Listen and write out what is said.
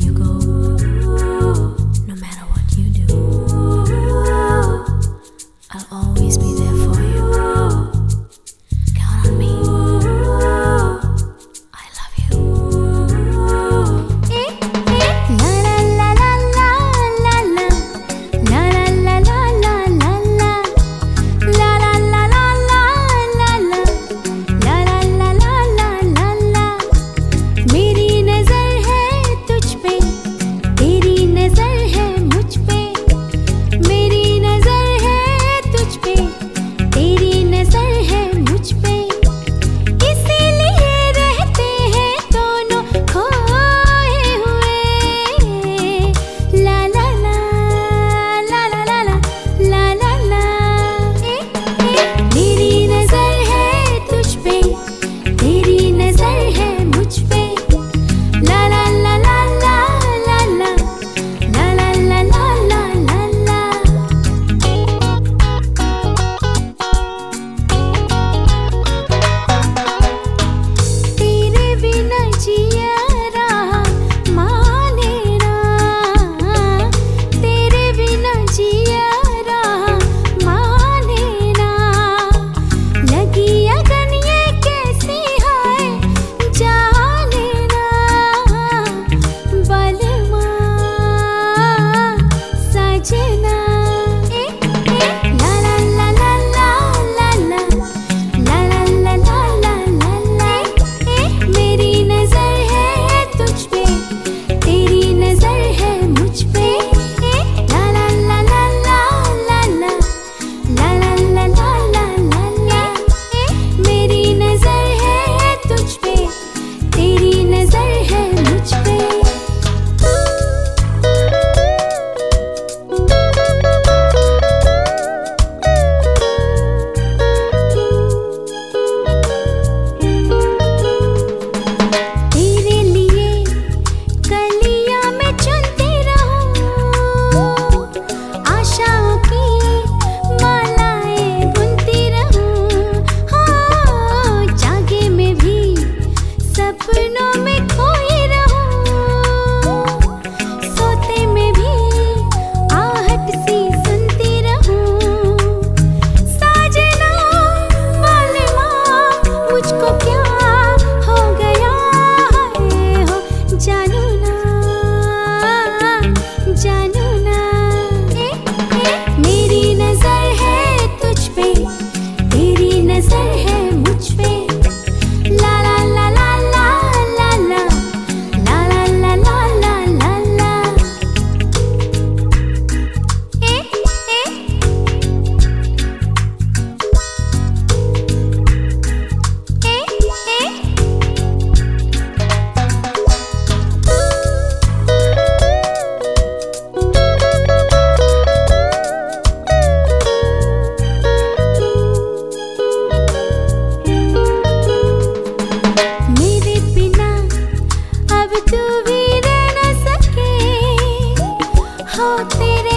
you go. हो तेरे